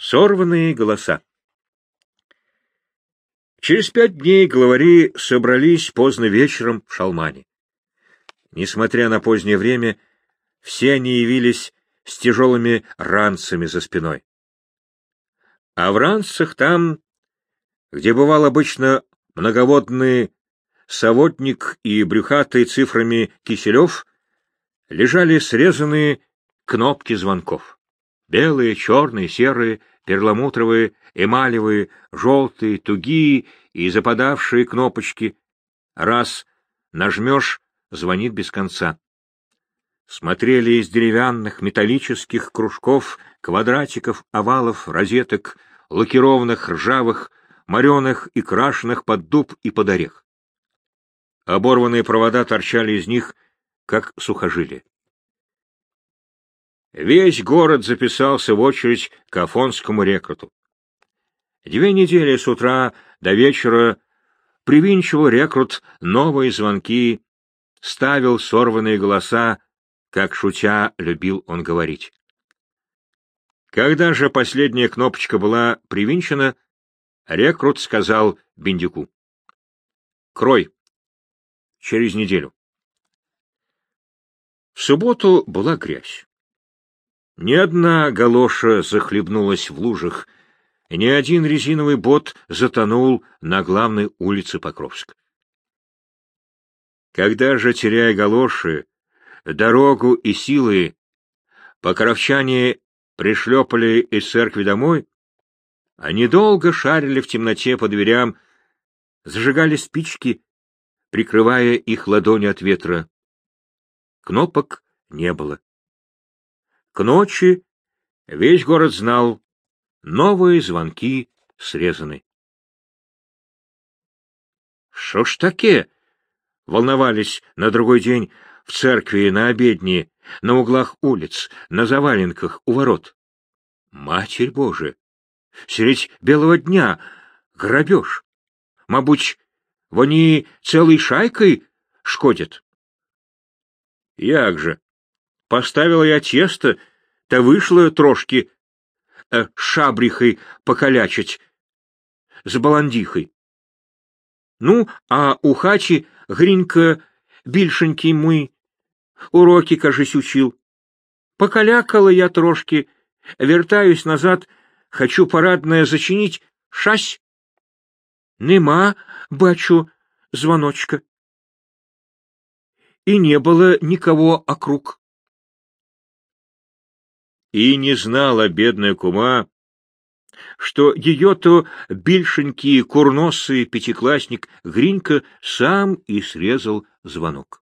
Сорванные голоса. Через пять дней главари собрались поздно вечером в Шалмане. Несмотря на позднее время, все они явились с тяжелыми ранцами за спиной. А в ранцах там, где бывал обычно многоводный соводник и брюхатый цифрами Киселев, лежали срезанные кнопки звонков. Белые, черные, серые, перламутровые, эмалевые, желтые, тугие и западавшие кнопочки. Раз нажмешь, звонит без конца. Смотрели из деревянных металлических кружков, квадратиков, овалов, розеток, лакированных, ржавых, мореных и крашеных под дуб и под орех. Оборванные провода торчали из них, как сухожилия. Весь город записался в очередь к Афонскому рекруту. Две недели с утра до вечера привинчивал рекрут новые звонки, ставил сорванные голоса, как шутя любил он говорить. Когда же последняя кнопочка была привинчена, рекрут сказал Бендику. — Крой. Через неделю. В субботу была грязь. Ни одна галоша захлебнулась в лужах, ни один резиновый бот затонул на главной улице Покровска. Когда же, теряя галоши, дорогу и силы, покровчане пришлепали из церкви домой, они долго шарили в темноте по дверям, зажигали спички, прикрывая их ладони от ветра. Кнопок не было. К ночи весь город знал, новые звонки срезаны. — Что ж таке? — волновались на другой день в церкви, на обедне, на углах улиц, на заваленках у ворот. Матерь Божия! Средь белого дня грабеж! Мабуть, вони целой шайкой шкодят. Як же? Поставила я тесто, та вышло трошки э, шабрихой покалячить, з баландихой. Ну, а у хачі Гринька більшенький мой, уроки, кажись, учил. Покалякала я трошки, вертаюсь назад, хочу парадное зачинить, шась. Нема, бачу, звоночка. И не было никого округ. И не знала бедная кума, что ее-то більшенький курносый пятиклассник Гринька сам и срезал звонок.